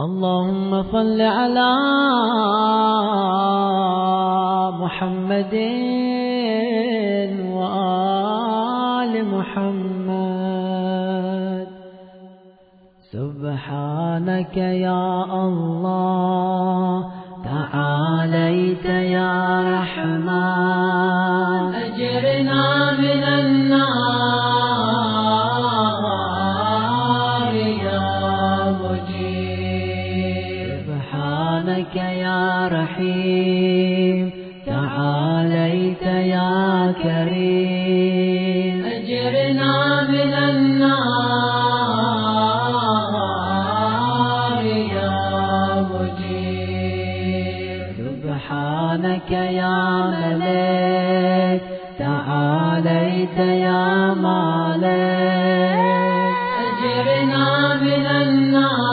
اللهم صل على محمد وآل محمد. سبحانك يا الله تعاليت يا رحمن. كريم أجرنا من النار يا مجيب. سبحانك يا ملك تعاليت يا مالك. أجرنا من النار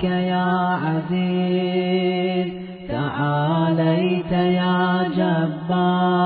سبحانك يا عزيز تعاليت يا جبار.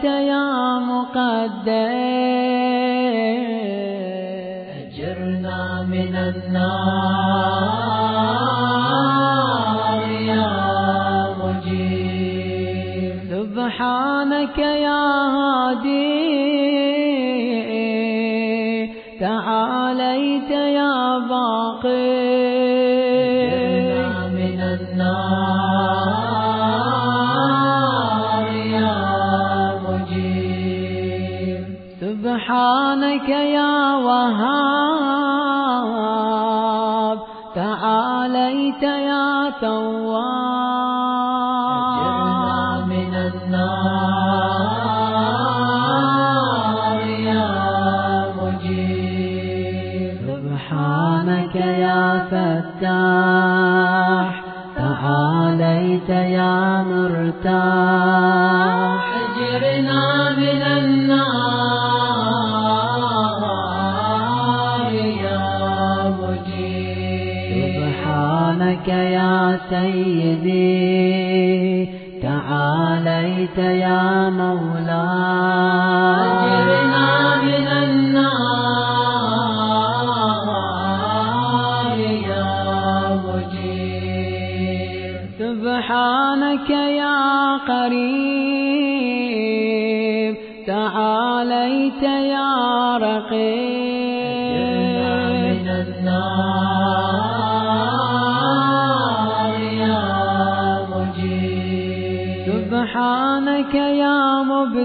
يا تعاليت يا تواب. من النار يا مجيب. سبحانك يا فتاح تعاليت يا مرتاح. أجرنا من النار سبحانك يا سيدي تعاليت يا مولاي. أجرنا من النار يا مجيب. سبحانك يا قريب.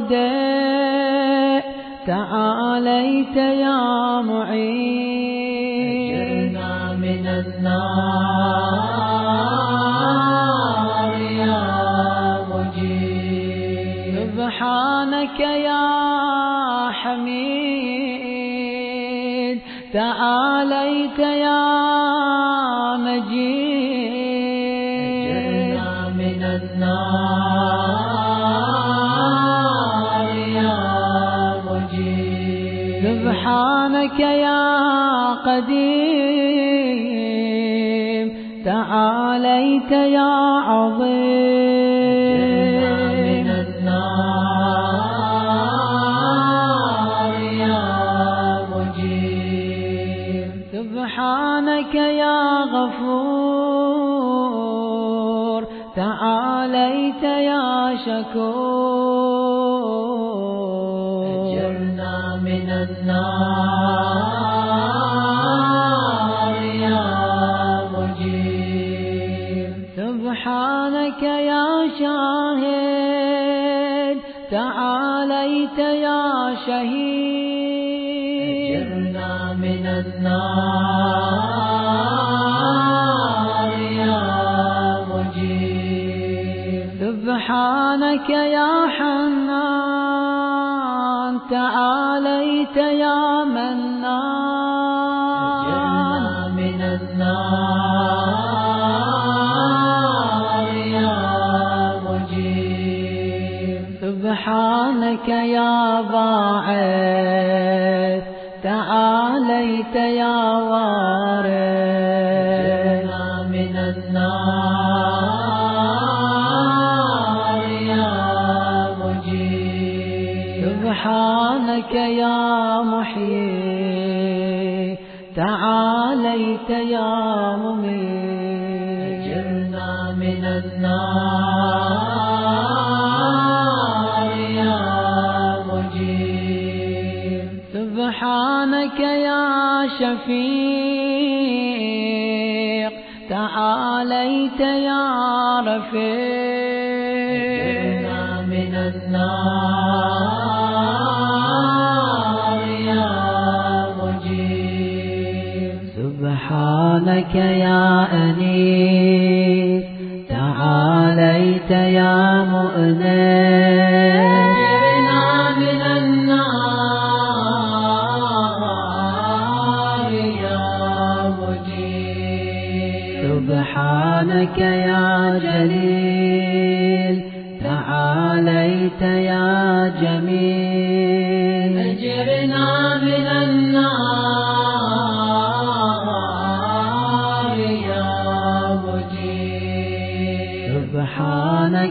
مبدئ تعاليت يا معين. سبحانك يا قديم تعاليت يا عظيم. من النار يا مجيب سبحانك يا غفور تعاليت يا شكور. سبحانك يا حنان تعاليت يا منان. أجرنا من النار يا مجيب. سبحانك يا باعث تعاليت يا تعاليت يا مميت. أجرنا من النار يا مجيب. سبحانك يا شفيق. تعاليت يا رفيق. أجرنا من النار سبحانك يا أنيس تعاليت يا مؤنس سبحانك يا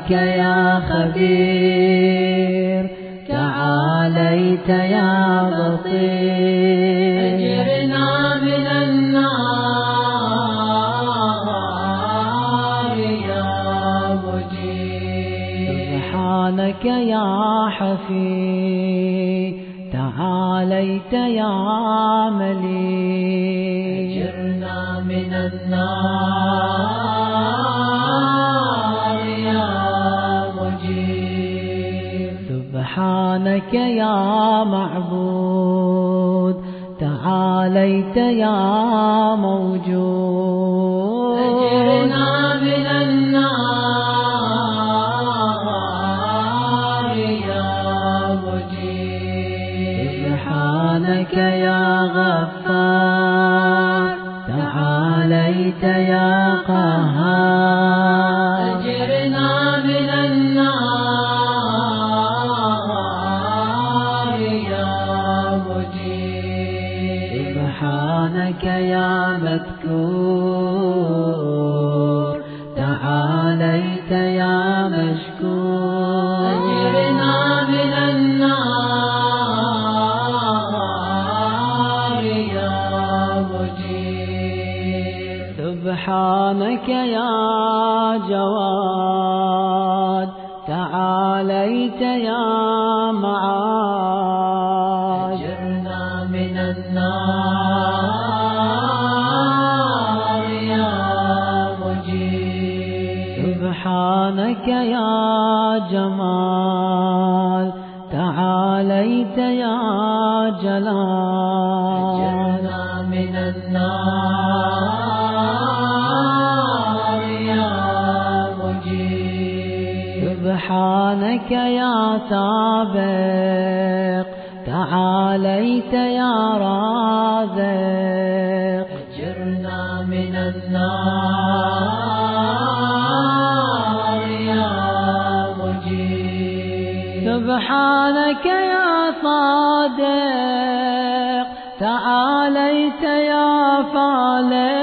سبحانك يا خبير تعاليت يا بصير. أجرنا من النار يا مجيب. سبحانك يا حفي تعاليت يا سبحانك يا معبود. تعاليت يا موجود. أجرنا من النار يا مجيب. سبحانك يا غفار. تعاليت يا قهار alem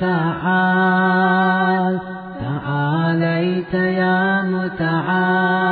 فعال تعاليت يا متعال.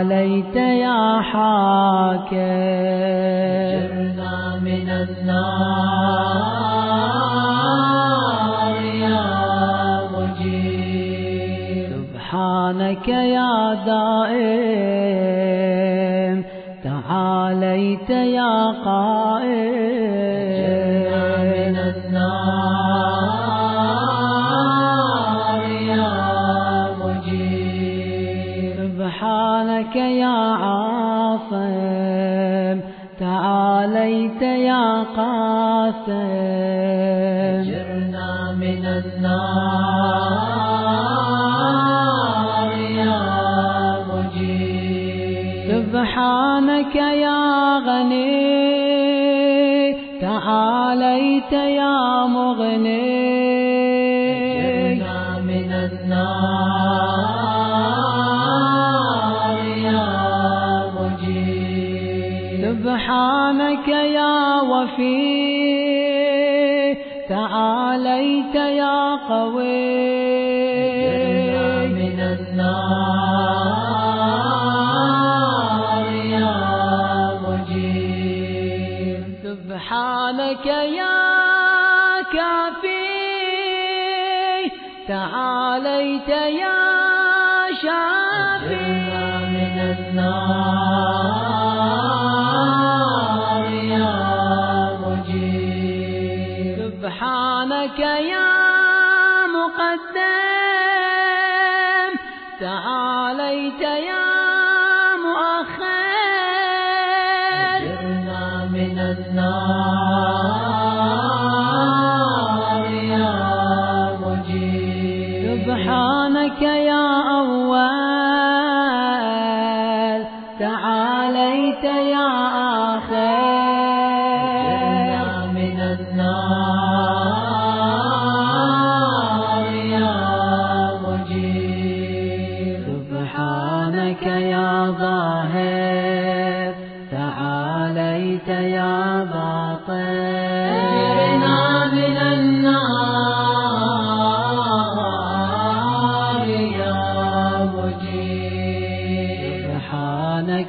تعاليت يا حاكم. أجرنا من النار يا مجيب سبحانك يا دائم تعاليت يا أجرنا قاسم أجرنا من النار يا مجيب. سبحانك يا غني تعاليت يا مغني. أجرنا من النار سبحانك يا وفي. قوي أجرنا من النار يا مجيب سبحانك يا كافي تعاليت يا تعاليت يا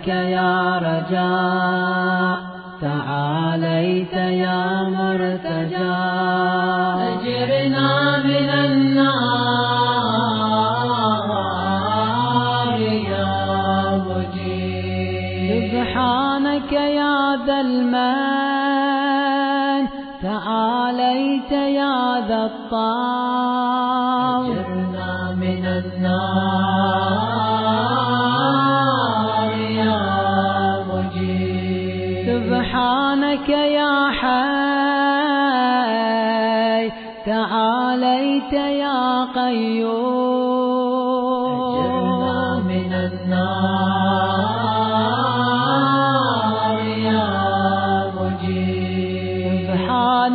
سبحانك يا رجاء تعاليت يا مرتجى أجرنا من النار يا مجيب. سبحانك يا ذا المن تعاليت يا ذا الطاول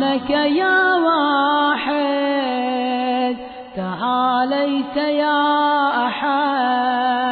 سبحانك يا واحد تعاليت يا أحد.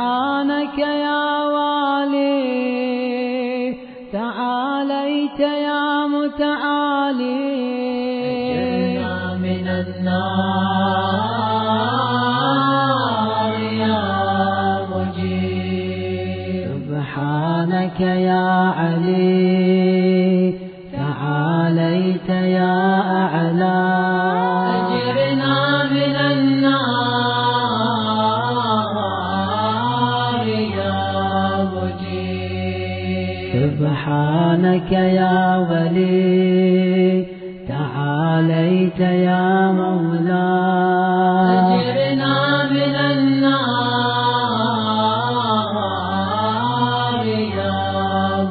سبحانك يا والي تعاليت يا متعالي. أجرنا من النار يا مجيب. سبحانك يا علي سبحانك يا ولي تعاليت يا مولاي أجرنا من النار يا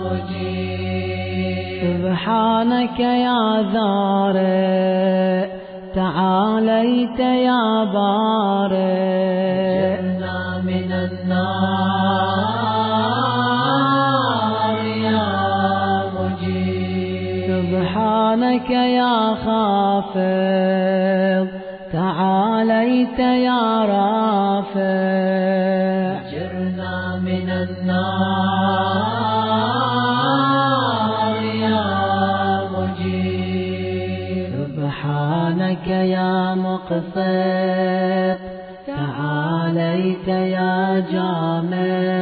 مجيب. سبحانك يا ذارئ تعاليت يا بارئ يا خافض تعاليت يا رافع أجرنا من النار يا مجيب. سبحانك يا مقسط تعاليت يا جامع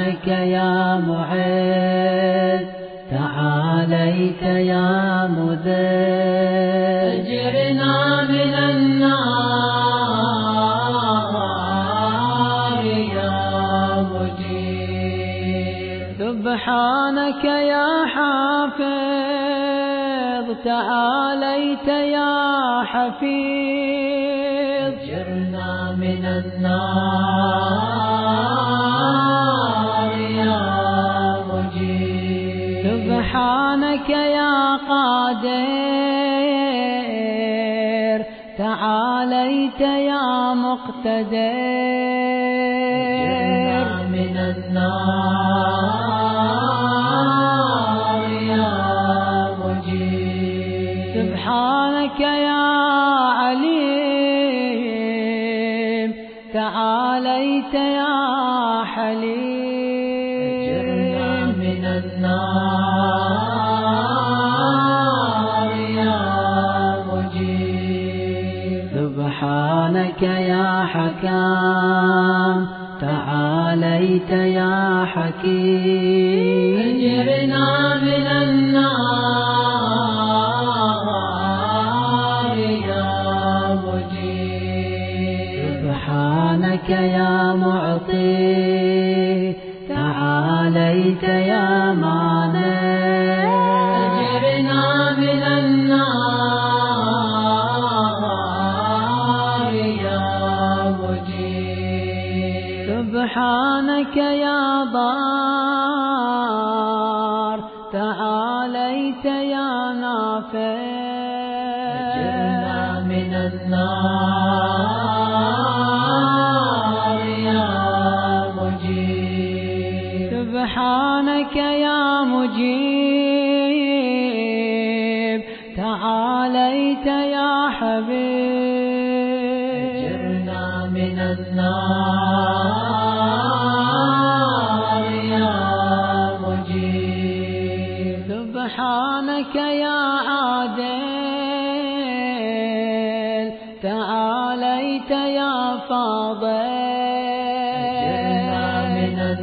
سبحانك يا معز تعاليت يا مذل أجرنا من النار يا مجيب. سبحانك يا حافظ تعاليت يا حفيظ. أجرنا من النار أجرنا من النار يا مجيب. سبحانك يا عليم تعاليت يا سبحانك يا ضار تعاليت يا نافع. أجرنا من النار.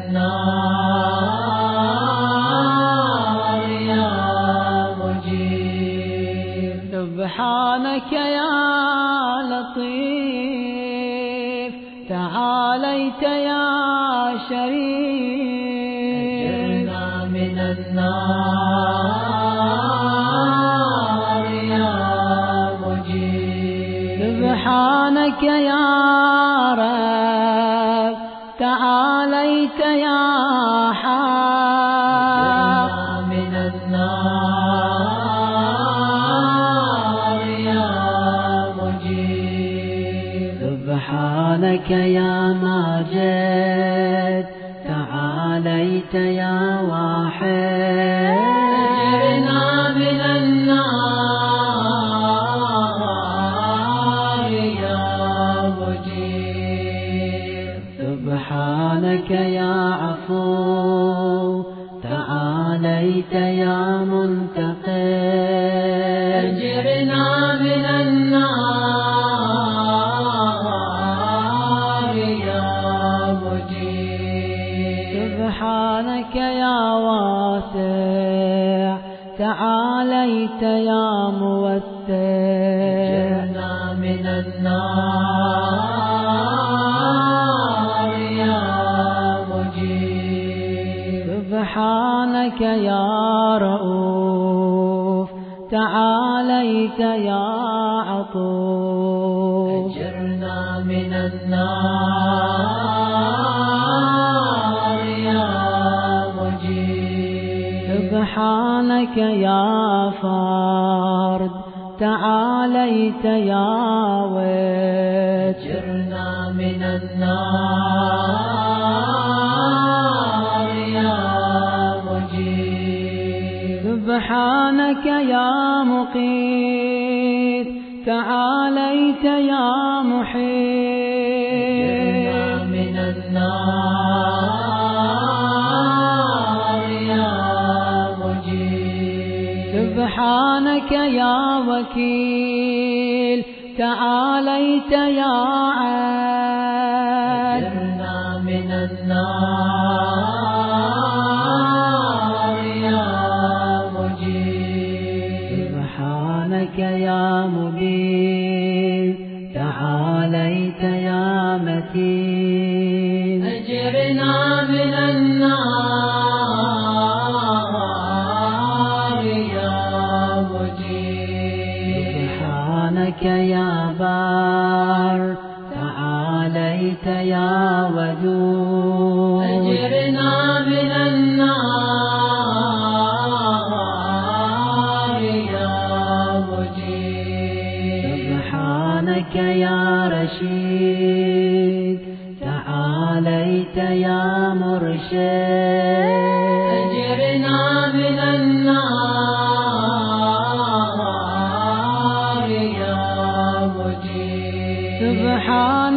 النار من النار يا مجيب سبحانك يا فرد تعاليت يا ويت جرنا من النار يا مجيب سبحانك يا مقيت تعاليت يا محيط. سبحانك يا وكيل تعاليت يا عالم how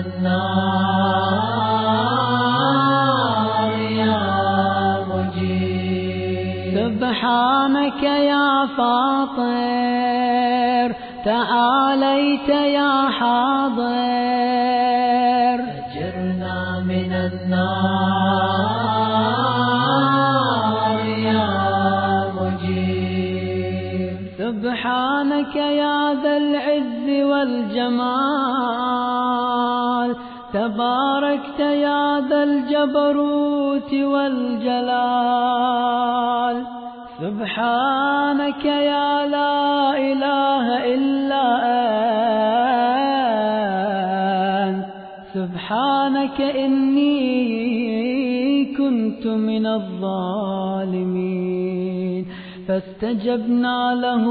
النار يا مجيب سبحانك يا فاطر تعاليت يا حاضر. أجرنا من النار يا مجيب. سبحانك يا ذا العز والجمال. يا ذا الجبروت والجلال. سبحانك يا لا إله إلا أنت. سبحانك إني كنت من الظالمين. فاستجبنا له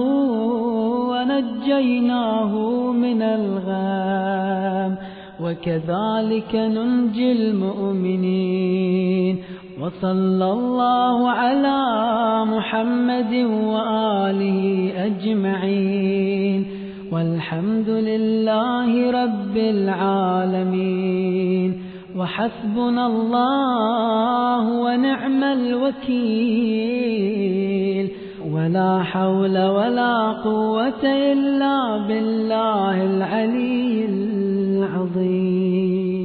ونجيناه من الغام وكذلك ننجي المؤمنين. وصلى الله على محمد وآله أجمعين. والحمد لله رب العالمين. وحسبنا الله ونعم الوكيل. ولا حول ولا قوة إلا بالله العلي العظيم.